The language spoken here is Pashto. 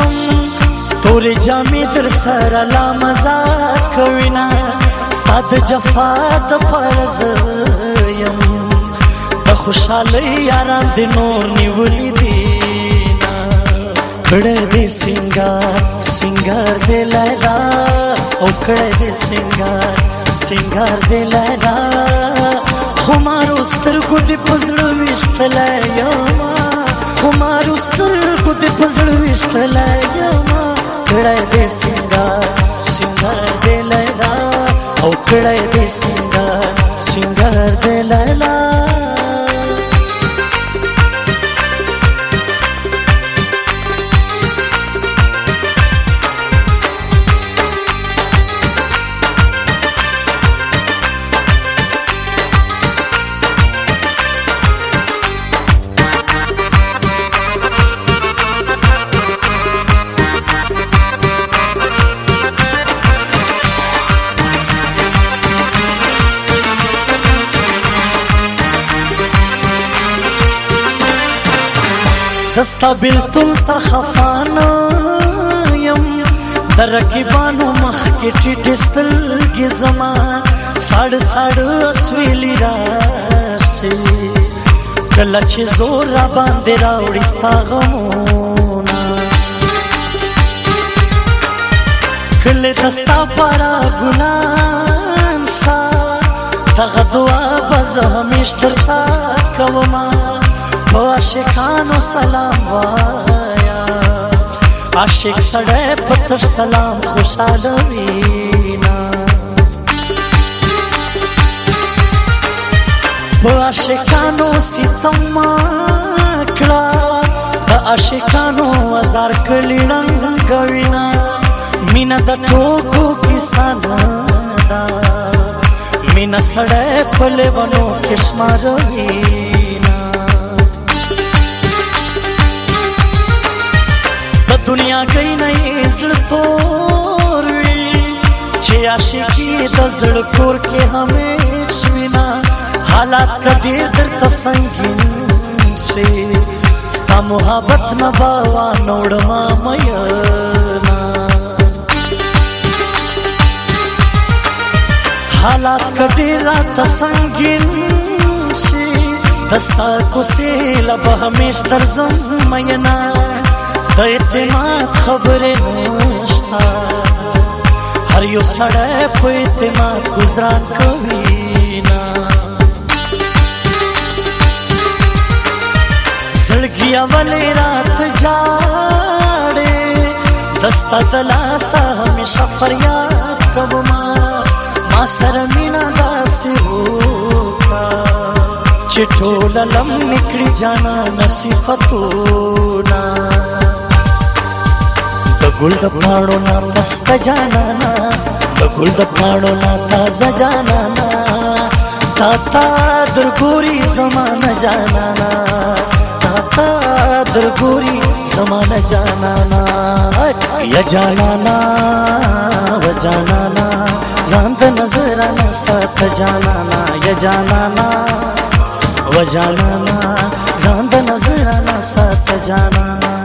شم تورې جامې در سره لا مزا کوینا ستا د جفا د فرض یم د خوشحالۍ یاران د نور نیولې دي کړه دې سنگار سنگار دې لیلا او کړه دې سنگار سنگار دې لیلا خمارو سترګو دې پزړو وشتلې یما خو مارو سترګو دې په زړه ویشتلی یمه کړی دې سینګار سینګار دې لیلا او کړی دې سینګار سینګار دې لیلا دستا بلتون تر خفانا يم درکبانو مخ کې ټټ سترګې زما ساړ ساړ اسویلی راشي کله چې زور را باندې راوړي ستا غمونه کله دستا پارا ګنان سا دغه دعا به زه همیش درته کومه خو عاشقانو سلام وایا عاشق سړی پتر سلام خوشاله وینا په عاشقانو سیتما کړه په عاشقانو وزار کړي رنگ غوینا مینا د ټوکو کیسه ده مینا سړی په لونو کې شماروي دنیا کې نه اسل فور وی چې عاشقي د زړه کور کې همیش وینا حالات کدی درته سنگین شي ستا محبت نه باوا نوړما مینا حالات کدی راته سنگین شي دستا کو سیل به همیش درځم مینا د اعتماد خبره نشتا هر یو سړی په اعتماد گزارا کوي نا سړکی اول رات جاړې دستا زلا سم شفریاد کوما ما سره مینا داسې وکا چټول لم نکړي جانا نصیفتو نا गुल्ड पाड़ो ना मस्त जाना ना गुल्ड पाड़ो ना ताजा जाना ना ताता दुर्गोरी समान जाना ना ताता दुर्गोरी समान जाना ना या जाना ना व जाना ना जानत नजराना साथ जाना ना या जाना ना व जाना ना जानत नजराना साथ जाना ना